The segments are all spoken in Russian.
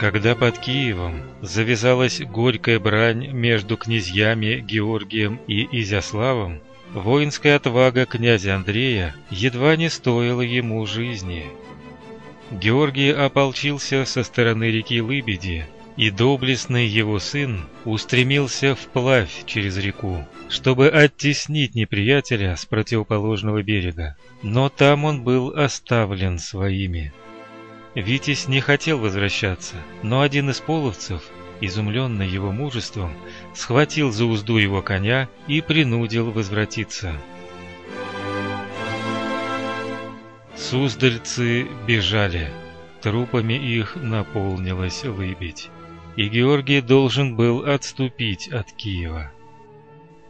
Когда под Киевом завязалась горькая брань между князьями Георгием и Изяславом, воинская отвага князя Андрея едва не стоила ему жизни. Георгий ополчился со стороны реки Лыбеди, и доблестный его сын устремился вплавь через реку, чтобы оттеснить неприятеля с противоположного берега. Но там он был оставлен своими. Витязь не хотел возвращаться, но один из половцев, изумленный его мужеством, схватил за узду его коня и принудил возвратиться. Суздальцы бежали. Трупами их наполнилась Лыбедь. И Георгий должен был отступить от Киева.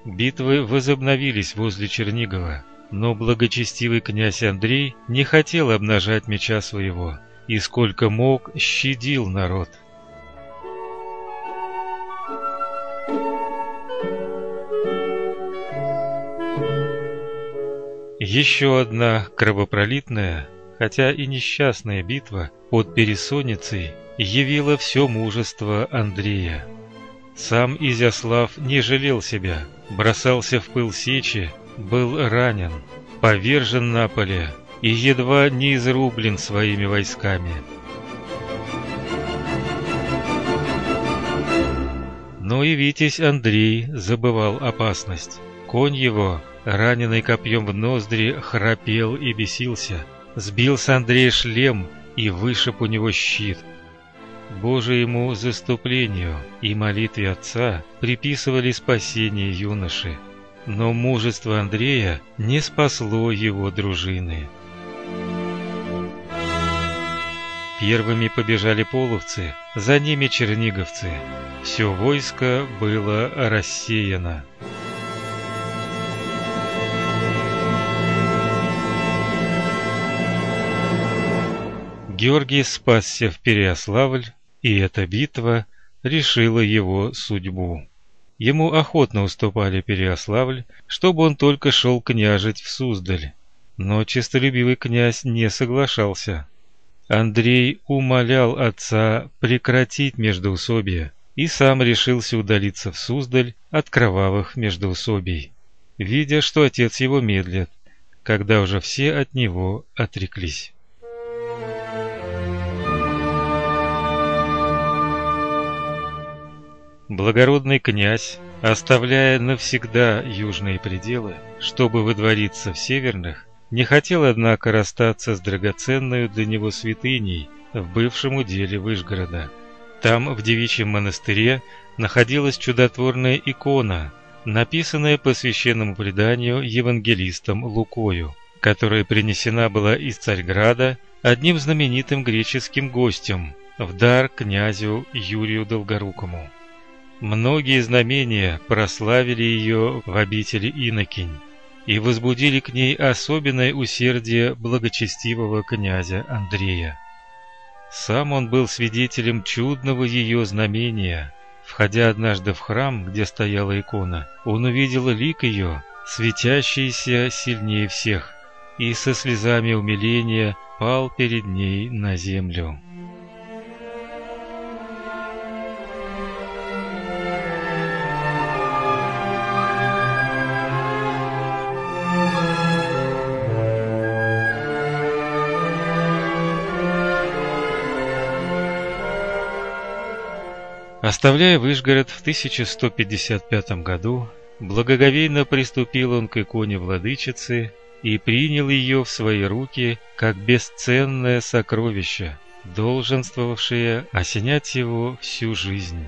Битвы возобновились возле Чернигова, но благочестивый князь Андрей не хотел обнажать меча своего и сколько мог щадил народ. Еще одна кровопролитная, хотя и несчастная битва под Пересонницей явила все мужество Андрея. Сам Изяслав не жалел себя, бросался в пыл сечи, был ранен, повержен на поле и едва не изрублен своими войсками. Но и Витязь Андрей забывал опасность. Конь его раненый копьем в ноздри, храпел и бесился. Сбил с Андрея шлем и вышиб у него щит. Божьему заступлению и молитве отца приписывали спасение юноши, но мужество Андрея не спасло его дружины. Первыми побежали половцы, за ними черниговцы. Все войско было рассеяно. Георгий спасся в Переяславль, и эта битва решила его судьбу. Ему охотно уступали Переяславль, чтобы он только шел княжить в Суздаль. Но честолюбивый князь не соглашался. Андрей умолял отца прекратить междоусобие и сам решился удалиться в Суздаль от кровавых междоусобий, видя, что отец его медлит, когда уже все от него отреклись. Благородный князь, оставляя навсегда южные пределы, чтобы выдвориться в северных, не хотел, однако, расстаться с драгоценной для него святыней в бывшем уделе Вышгорода. Там, в девичьем монастыре, находилась чудотворная икона, написанная по священному преданию евангелистом Лукою, которая принесена была из Царьграда одним знаменитым греческим гостем в дар князю Юрию Долгорукому. Многие знамения прославили ее в обители инокинь и возбудили к ней особенное усердие благочестивого князя Андрея. Сам он был свидетелем чудного ее знамения. Входя однажды в храм, где стояла икона, он увидел лик ее, светящийся сильнее всех, и со слезами умиления пал перед ней на землю. Оставляя Выжгород в 1155 году, благоговейно приступил он к иконе владычицы и принял ее в свои руки как бесценное сокровище, долженствовавшее осенять его всю жизнь.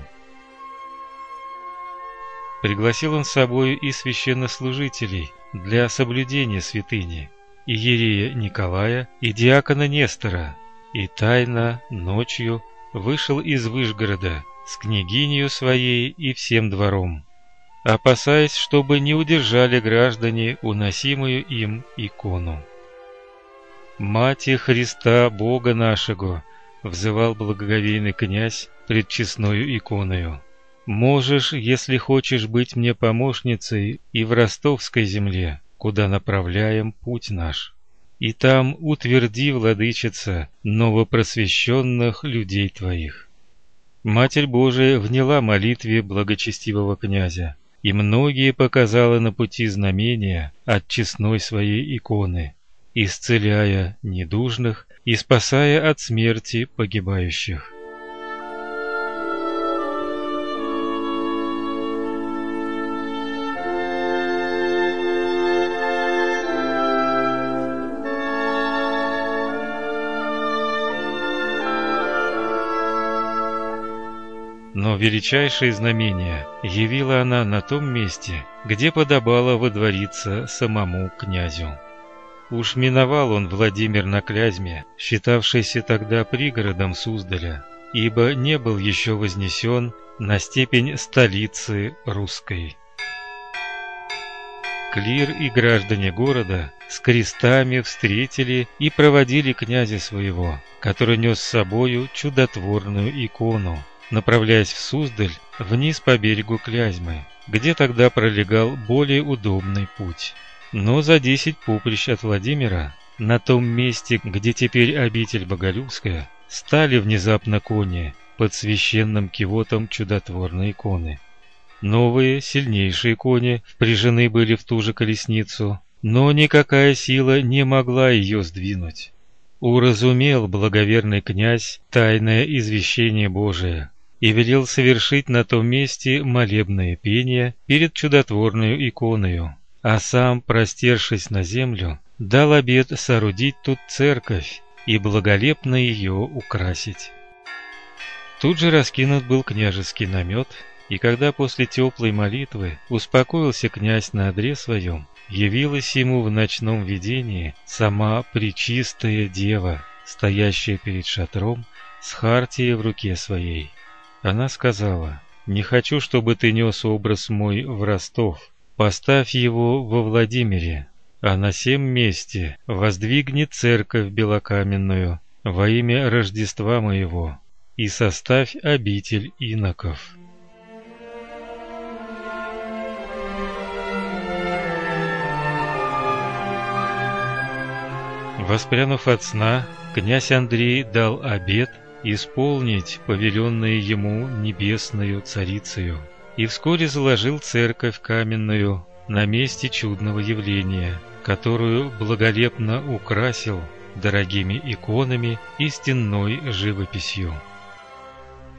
Пригласил он с собой и священнослужителей для соблюдения святыни, и Ерея Николая, и диакона Нестора, и тайно ночью вышел из Выжгорода с княгинью своей и всем двором, опасаясь, чтобы не удержали граждане уносимую им икону. «Мати Христа, Бога нашего!» — взывал благоговейный князь пред честною иконою. «Можешь, если хочешь быть мне помощницей и в ростовской земле, куда направляем путь наш. И там утверди, владычица, новопросвещенных людей твоих» Матерь Божия вняла молитве благочестивого князя, и многие показала на пути знамения от честной своей иконы, исцеляя недужных и спасая от смерти погибающих. Величайшее знамение явила она на том месте, где подобало водвориться самому князю. Уж миновал он Владимир на Клязьме, считавшийся тогда пригородом Суздаля, ибо не был еще вознесен на степень столицы русской. Клир и граждане города с крестами встретили и проводили князя своего, который нес с собою чудотворную икону, направляясь в Суздаль вниз по берегу Клязьмы, где тогда пролегал более удобный путь. Но за десять поприщ от Владимира, на том месте, где теперь обитель Боголюбская, стали внезапно кони под священным кивотом чудотворной иконы. Новые, сильнейшие кони впряжены были в ту же колесницу, но никакая сила не могла ее сдвинуть. Уразумел благоверный князь тайное извещение Божие, и велел совершить на том месте молебное пение перед чудотворной иконою, а сам, простершись на землю, дал обет соорудить тут церковь и благолепно ее украсить. Тут же раскинут был княжеский намет, и когда после теплой молитвы успокоился князь на одре своем, явилась ему в ночном видении сама Пречистая Дева, стоящая перед шатром с хартией в руке своей. Она сказала, «Не хочу, чтобы ты нес образ мой в Ростов. Поставь его во Владимире, а на сем месте воздвигни церковь белокаменную во имя Рождества моего и составь обитель иноков». Воспрянув от сна, князь Андрей дал обет исполнить повеленное ему небесною царицею, и вскоре заложил церковь каменную на месте чудного явления, которую благолепно украсил дорогими иконами и стенной живописью.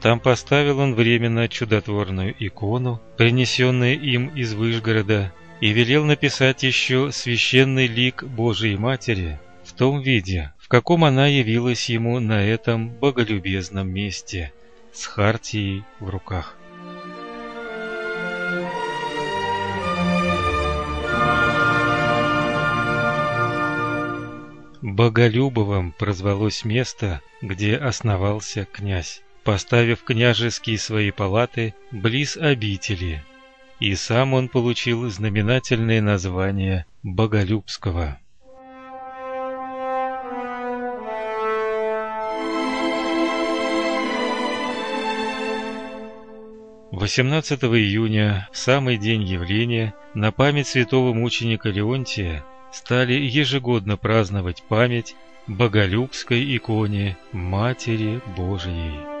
Там поставил он временно чудотворную икону, принесенную им из Выжгорода, и велел написать еще священный лик Божией Матери том виде, в каком она явилась ему на этом боголюбезном месте с хартией в руках. Боголюбовым прозвалось место, где основался князь, поставив княжеские свои палаты близ обители, и сам он получил знаменательное название Боголюбского. 18 июня, в самый день явления, на память святого мученика Леонтия стали ежегодно праздновать память Боголюбской иконе Матери Божией.